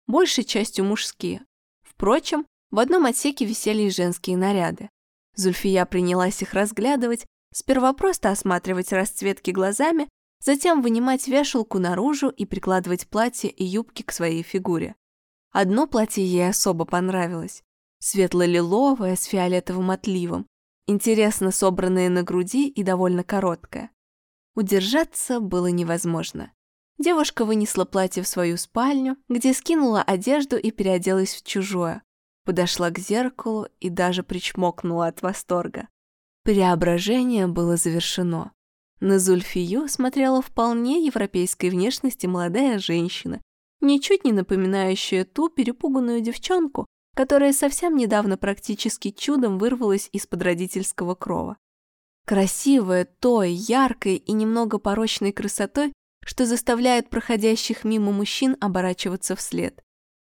Большей частью мужские. Впрочем, в одном отсеке висели и женские наряды. Зульфия принялась их разглядывать, сперва просто осматривать расцветки глазами, затем вынимать вешалку наружу и прикладывать платье и юбки к своей фигуре. Одно платье ей особо понравилось. Светло-лиловое с фиолетовым отливом, интересно собранное на груди и довольно короткое. Удержаться было невозможно. Девушка вынесла платье в свою спальню, где скинула одежду и переоделась в чужое. Подошла к зеркалу и даже причмокнула от восторга. Преображение было завершено. На Зульфию смотрела вполне европейской внешности молодая женщина ничуть не напоминающая ту перепуганную девчонку, которая совсем недавно практически чудом вырвалась из-под родительского крова. Красивая, той, яркой и немного порочной красотой, что заставляет проходящих мимо мужчин оборачиваться вслед.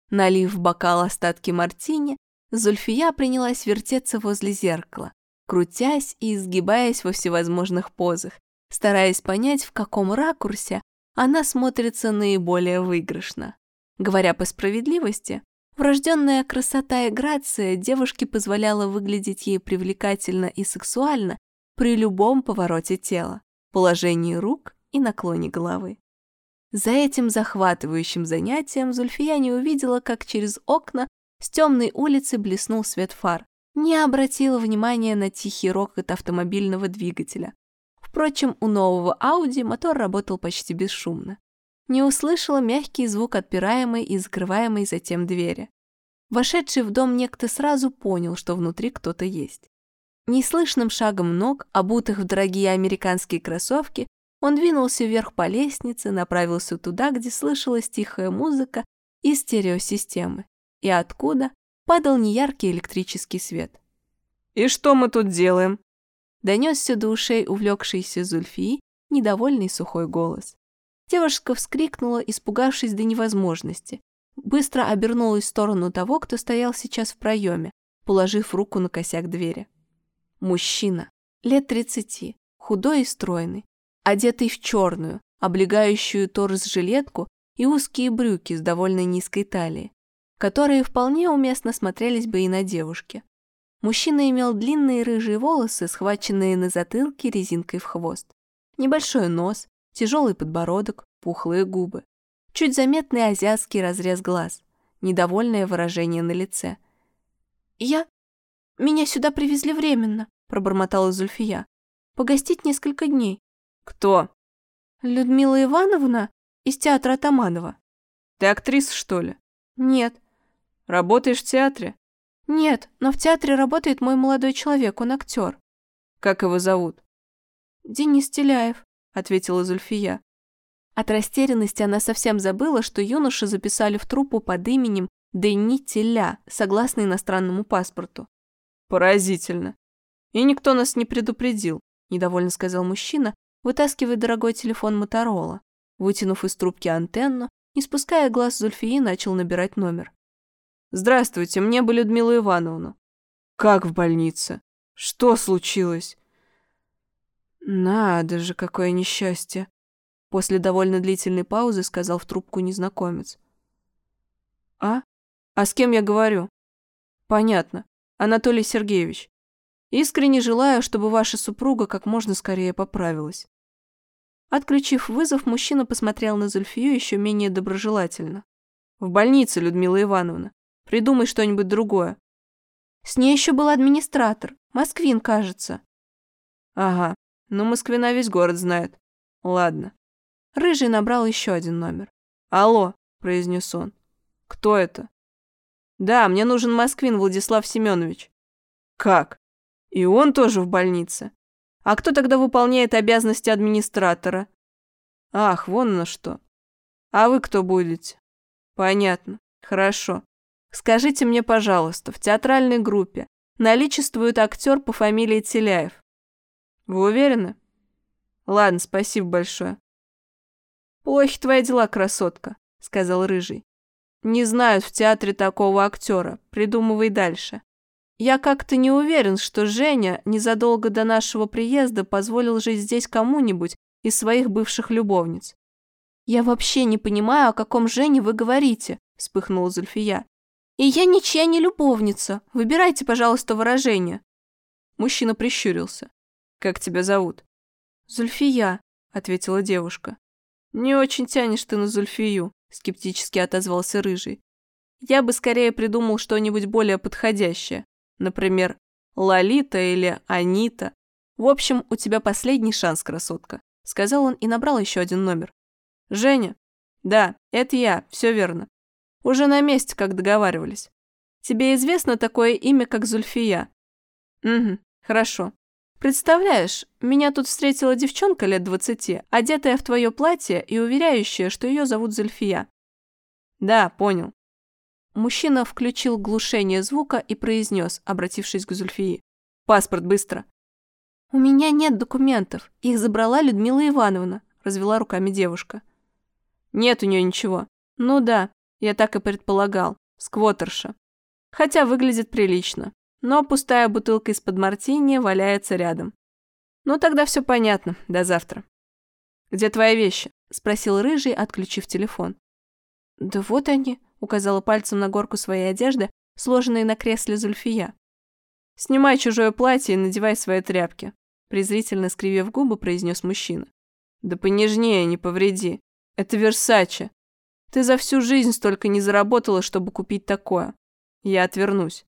Налив в бокал остатки мартини, Зульфия принялась вертеться возле зеркала, крутясь и изгибаясь во всевозможных позах, стараясь понять, в каком ракурсе она смотрится наиболее выигрышно. Говоря по справедливости, врожденная красота и грация девушке позволяла выглядеть ей привлекательно и сексуально при любом повороте тела, положении рук и наклоне головы. За этим захватывающим занятием Зульфия не увидела, как через окна с темной улицы блеснул свет фар, не обратила внимания на тихий рокот автомобильного двигателя, Впрочем, у нового Ауди мотор работал почти бесшумно. Не услышала мягкий звук отпираемой и закрываемой затем двери. Вошедший в дом некто сразу понял, что внутри кто-то есть. Неслышным шагом ног, обутых в дорогие американские кроссовки, он двинулся вверх по лестнице, направился туда, где слышалась тихая музыка и стереосистемы, и откуда падал неяркий электрический свет. «И что мы тут делаем?» Донесся до ушей увлекшийся Зульфии недовольный сухой голос. Девушка вскрикнула, испугавшись до невозможности. Быстро обернулась в сторону того, кто стоял сейчас в проеме, положив руку на косяк двери. Мужчина, лет тридцати, худой и стройный, одетый в черную, облегающую торс жилетку и узкие брюки с довольно низкой талией, которые вполне уместно смотрелись бы и на девушке. Мужчина имел длинные рыжие волосы, схваченные на затылке резинкой в хвост. Небольшой нос, тяжелый подбородок, пухлые губы. Чуть заметный азиатский разрез глаз, недовольное выражение на лице. «Я... Меня сюда привезли временно», — пробормотала Зульфия. «Погостить несколько дней». «Кто?» «Людмила Ивановна из театра Атаманова». «Ты актриса, что ли?» «Нет». «Работаешь в театре?» «Нет, но в театре работает мой молодой человек, он актер». «Как его зовут?» «Денис Теляев», — ответила Зульфия. От растерянности она совсем забыла, что юношу записали в труппу под именем Дени Теля, согласно иностранному паспорту. «Поразительно. И никто нас не предупредил», — недовольно сказал мужчина, вытаскивая дорогой телефон Моторола. Вытянув из трубки антенну, не спуская глаз Зульфии, начал набирать номер. «Здравствуйте, мне бы Людмила Ивановна». «Как в больнице? Что случилось?» «Надо же, какое несчастье!» После довольно длительной паузы сказал в трубку незнакомец. «А? А с кем я говорю?» «Понятно. Анатолий Сергеевич. Искренне желаю, чтобы ваша супруга как можно скорее поправилась». Отключив вызов, мужчина посмотрел на Зульфию еще менее доброжелательно. «В больнице, Людмила Ивановна. Придумай что-нибудь другое. С ней еще был администратор. Москвин, кажется. Ага. Ну, Москвина весь город знает. Ладно. Рыжий набрал еще один номер. Алло, произнес он. Кто это? Да, мне нужен Москвин Владислав Семенович. Как? И он тоже в больнице. А кто тогда выполняет обязанности администратора? Ах, вон на что. А вы кто будете? Понятно. Хорошо. Скажите мне, пожалуйста, в театральной группе наличествует актер по фамилии Теляев. Вы уверены? Ладно, спасибо большое. Плохи твои дела, красотка, сказал Рыжий. Не знают в театре такого актера. Придумывай дальше. Я как-то не уверен, что Женя незадолго до нашего приезда позволил жить здесь кому-нибудь из своих бывших любовниц. Я вообще не понимаю, о каком Жене вы говорите, вспыхнула Зульфия. И я ничья не любовница. Выбирайте, пожалуйста, выражение. Мужчина прищурился. Как тебя зовут? Зульфия, ответила девушка. Не очень тянешь ты на Зульфию, скептически отозвался Рыжий. Я бы скорее придумал что-нибудь более подходящее. Например, Лолита или Анита. В общем, у тебя последний шанс, красотка, сказал он и набрал еще один номер. Женя? Да, это я, все верно. Уже на месте, как договаривались. Тебе известно такое имя, как Зульфия? Угу, хорошо. Представляешь, меня тут встретила девчонка лет двадцати, одетая в твое платье и уверяющая, что ее зовут Зульфия. Да, понял. Мужчина включил глушение звука и произнес, обратившись к Зульфии. «Паспорт, быстро!» «У меня нет документов. Их забрала Людмила Ивановна», – развела руками девушка. «Нет у нее ничего. Ну да, я так и предполагал. Сквотерша. Хотя выглядит прилично. Но пустая бутылка из-под мартини валяется рядом. Ну тогда все понятно. До завтра. «Где твои вещи?» – спросил Рыжий, отключив телефон. «Да вот они», – указала пальцем на горку своей одежды, сложенной на кресле Зульфия. «Снимай чужое платье и надевай свои тряпки», – презрительно скривив губы, произнес мужчина. «Да понежнее, не повреди. Это Версаче. Ты за всю жизнь столько не заработала, чтобы купить такое. Я отвернусь.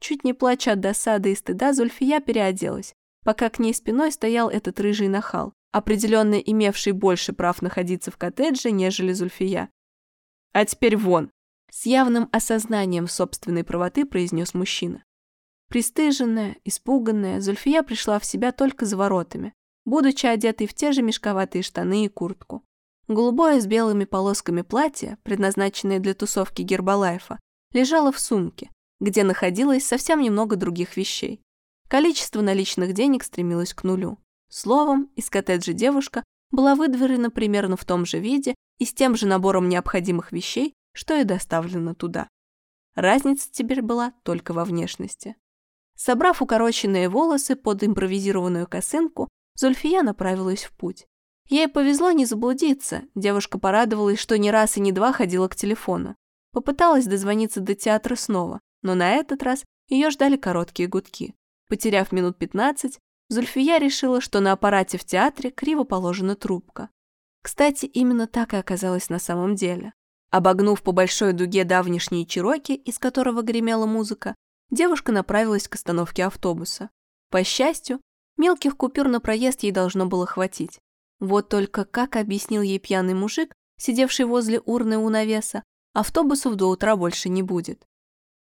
Чуть не плача от досады и стыда, Зульфия переоделась, пока к ней спиной стоял этот рыжий нахал, определенно имевший больше прав находиться в коттедже, нежели Зульфия. «А теперь вон!» С явным осознанием собственной правоты произнес мужчина. Пристыженная, испуганная, Зульфия пришла в себя только за воротами, будучи одетой в те же мешковатые штаны и куртку. Голубое с белыми полосками платье, предназначенное для тусовки Гербалайфа, лежало в сумке, где находилось совсем немного других вещей. Количество наличных денег стремилось к нулю. Словом, из коттеджа девушка была выдворена примерно в том же виде и с тем же набором необходимых вещей, что и доставлено туда. Разница теперь была только во внешности. Собрав укороченные волосы под импровизированную косынку, Зульфия направилась в путь. Ей повезло не заблудиться. Девушка порадовалась, что ни раз и ни два ходила к телефону. Попыталась дозвониться до театра снова, но на этот раз ее ждали короткие гудки. Потеряв минут 15, Зульфия решила, что на аппарате в театре криво положена трубка. Кстати, именно так и оказалось на самом деле. Обогнув по большой дуге давнишние чероки, из которого гремела музыка, девушка направилась к остановке автобуса. По счастью, мелких купюр на проезд ей должно было хватить. Вот только, как объяснил ей пьяный мужик, сидевший возле урны у навеса, автобусов до утра больше не будет.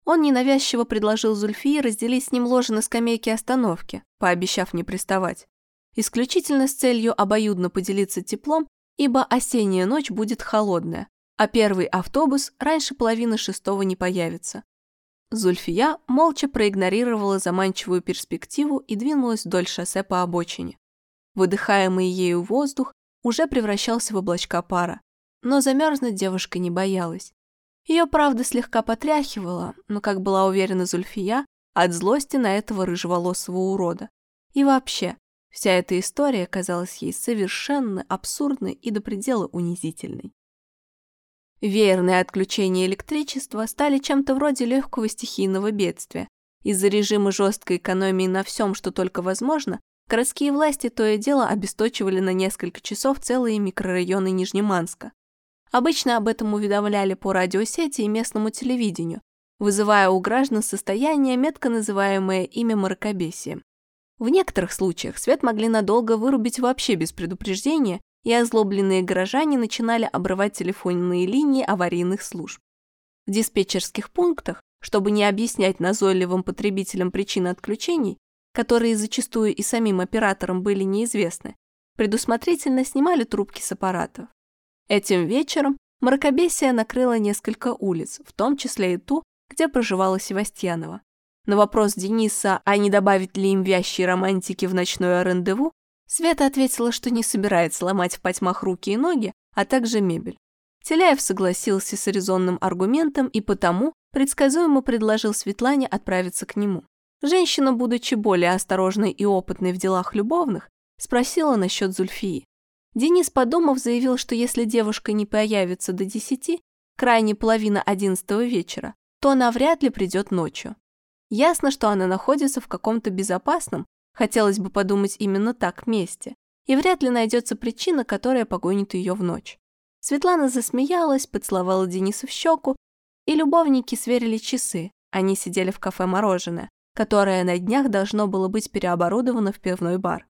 Он ненавязчиво предложил Зульфии разделить с ним ложе на скамейке остановки, пообещав не приставать. Исключительно с целью обоюдно поделиться теплом, ибо осенняя ночь будет холодная, а первый автобус раньше половины шестого не появится. Зульфия молча проигнорировала заманчивую перспективу и двинулась вдоль шоссе по обочине. Выдыхаемый ею воздух уже превращался в облачка пара, но замерзнуть девушка не боялась. Ее, правда, слегка потряхивало, но, как была уверена Зульфия, от злости на этого рыжеволосого урода. И вообще, вся эта история казалась ей совершенно абсурдной и до предела унизительной. Веерные отключения электричества стали чем-то вроде легкого стихийного бедствия. Из-за режима жесткой экономии на всем, что только возможно, городские власти то и дело обесточивали на несколько часов целые микрорайоны Нижнеманска. Обычно об этом уведомляли по радиосети и местному телевидению, вызывая у граждан состояние, метко называемое имя мракобесием. В некоторых случаях свет могли надолго вырубить вообще без предупреждения и озлобленные горожане начинали обрывать телефонные линии аварийных служб. В диспетчерских пунктах, чтобы не объяснять назойливым потребителям причины отключений, которые зачастую и самим операторам были неизвестны, предусмотрительно снимали трубки с аппаратов. Этим вечером мракобесие накрыло несколько улиц, в том числе и ту, где проживала Севастьянова. На вопрос Дениса, а не добавить ли им вящей романтики в ночное рандеву, Света ответила, что не собирается ломать в потьмах руки и ноги, а также мебель. Теляев согласился с резонным аргументом и потому предсказуемо предложил Светлане отправиться к нему. Женщина, будучи более осторожной и опытной в делах любовных, спросила насчет Зульфии. Денис, подумав, заявил, что если девушка не появится до десяти, крайне половина одиннадцатого вечера, то она вряд ли придет ночью. Ясно, что она находится в каком-то безопасном, Хотелось бы подумать именно так месте. И вряд ли найдется причина, которая погонит ее в ночь. Светлана засмеялась, поцеловала Денису в щеку, и любовники сверили часы. Они сидели в кафе «Мороженое», которое на днях должно было быть переоборудовано в пивной бар.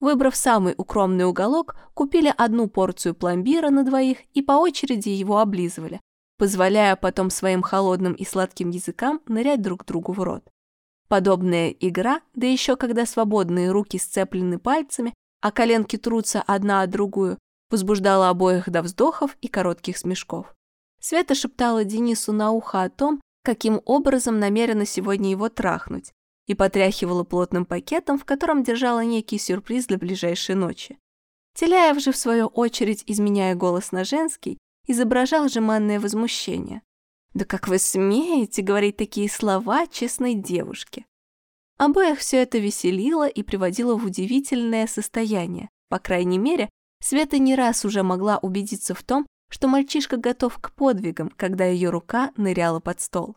Выбрав самый укромный уголок, купили одну порцию пломбира на двоих и по очереди его облизывали, позволяя потом своим холодным и сладким языкам нырять друг другу в рот. Подобная игра, да еще когда свободные руки сцеплены пальцами, а коленки трутся одна о другую, возбуждала обоих до вздохов и коротких смешков. Света шептала Денису на ухо о том, каким образом намерена сегодня его трахнуть, и потряхивала плотным пакетом, в котором держала некий сюрприз для ближайшей ночи. Теляев же, в свою очередь, изменяя голос на женский, изображал жеманное возмущение. Да как вы смеете говорить такие слова честной девушке? Обоих все это веселило и приводило в удивительное состояние. По крайней мере, Света не раз уже могла убедиться в том, что мальчишка готов к подвигам, когда ее рука ныряла под стол.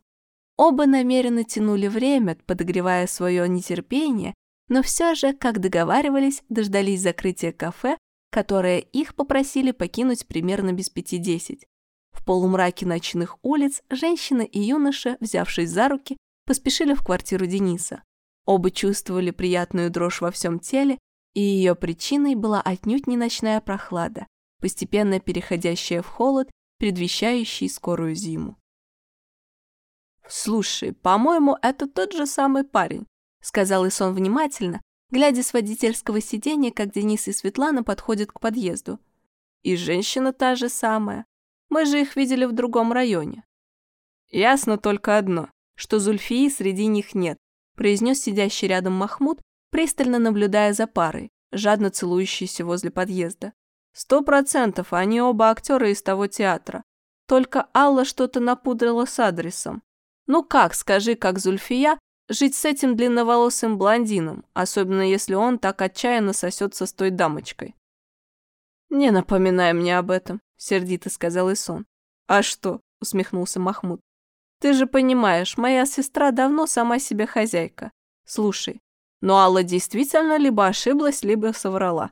Оба намеренно тянули время, подогревая свое нетерпение, но все же, как договаривались, дождались закрытия кафе, которое их попросили покинуть примерно без пяти десять. В полумраке ночных улиц женщина и юноша, взявшись за руки, поспешили в квартиру Дениса. Оба чувствовали приятную дрожь во всем теле, и ее причиной была отнюдь не ночная прохлада, постепенно переходящая в холод, предвещающий скорую зиму. «Слушай, по-моему, это тот же самый парень», — сказал Исон внимательно, глядя с водительского сиденья, как Денис и Светлана подходят к подъезду. «И женщина та же самая. Мы же их видели в другом районе. Ясно только одно, что Зульфии среди них нет, произнес сидящий рядом Махмуд, пристально наблюдая за парой, жадно целующейся возле подъезда. Сто процентов они оба актера из того театра. Только Алла что-то напудрила с адресом. Ну как, скажи, как Зульфия, жить с этим длинноволосым блондином, особенно если он так отчаянно сосется с той дамочкой? Не напоминай мне об этом сердито сказал Исон. А что? усмехнулся Махмуд. Ты же понимаешь, моя сестра давно сама себе хозяйка. Слушай, но Алла действительно либо ошиблась, либо соврала.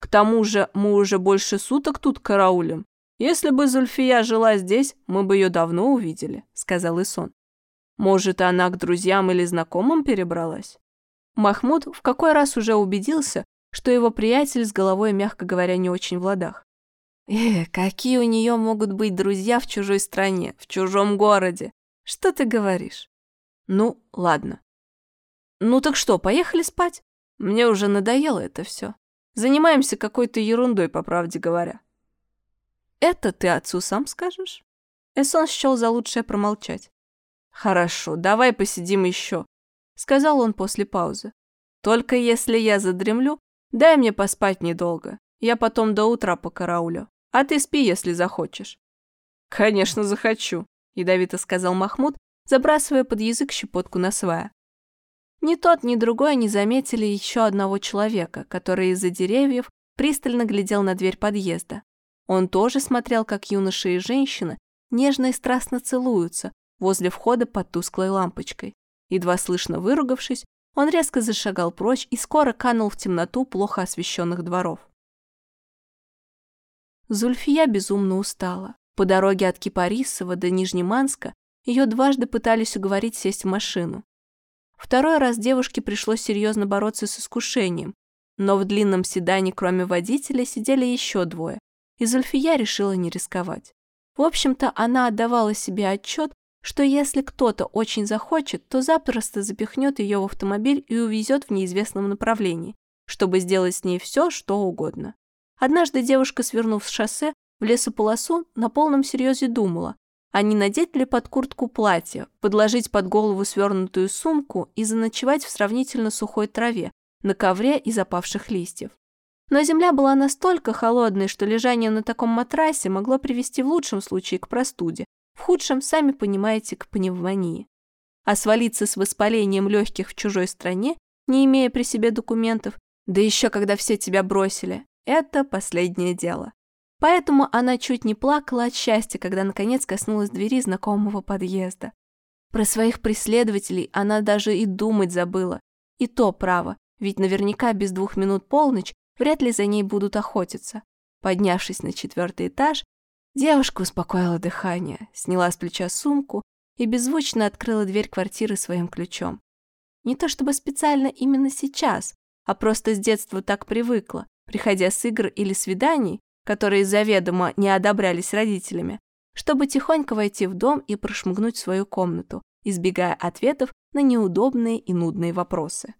К тому же мы уже больше суток тут караулим. Если бы Зульфия жила здесь, мы бы ее давно увидели», — сказал Исон. «Может, она к друзьям или знакомым перебралась?» Махмуд в какой раз уже убедился, что его приятель с головой, мягко говоря, не очень в ладах. «Э, какие у нее могут быть друзья в чужой стране, в чужом городе? Что ты говоришь?» «Ну, ладно». «Ну так что, поехали спать? Мне уже надоело это все. Занимаемся какой-то ерундой, по правде говоря». «Это ты отцу сам скажешь?» Эсон счел за лучшее промолчать. «Хорошо, давай посидим еще», — сказал он после паузы. «Только если я задремлю, дай мне поспать недолго. Я потом до утра покараулю. А ты спи, если захочешь». «Конечно, захочу», — ядовито сказал Махмуд, забрасывая под язык щепотку на свая. Ни тот, ни другой не заметили еще одного человека, который из-за деревьев пристально глядел на дверь подъезда. Он тоже смотрел, как юноши и женщины нежно и страстно целуются возле входа под тусклой лампочкой. Едва слышно выругавшись, он резко зашагал прочь и скоро канул в темноту плохо освещенных дворов. Зульфия безумно устала. По дороге от Кипарисова до Нижнеманска ее дважды пытались уговорить сесть в машину. Второй раз девушке пришлось серьезно бороться с искушением, но в длинном седане, кроме водителя, сидели еще двое, и Зульфия решила не рисковать. В общем-то, она отдавала себе отчет, что если кто-то очень захочет, то запросто запихнет ее в автомобиль и увезет в неизвестном направлении, чтобы сделать с ней все, что угодно. Однажды девушка, свернув с шоссе в лесополосу, на полном серьезе думала, а не надеть ли под куртку платье, подложить под голову свернутую сумку и заночевать в сравнительно сухой траве, на ковре из опавших листьев. Но земля была настолько холодной, что лежание на таком матрасе могло привести в лучшем случае к простуде, в худшем, сами понимаете, к пневмонии. А свалиться с воспалением легких в чужой стране, не имея при себе документов, да еще когда все тебя бросили, это последнее дело. Поэтому она чуть не плакала от счастья, когда наконец коснулась двери знакомого подъезда. Про своих преследователей она даже и думать забыла. И то право, ведь наверняка без двух минут полночь вряд ли за ней будут охотиться. Поднявшись на четвертый этаж, девушка успокоила дыхание, сняла с плеча сумку и беззвучно открыла дверь квартиры своим ключом. Не то чтобы специально именно сейчас, а просто с детства так привыкла, приходя с игр или свиданий, которые заведомо не одобрялись родителями, чтобы тихонько войти в дом и прошмыгнуть в свою комнату, избегая ответов на неудобные и нудные вопросы.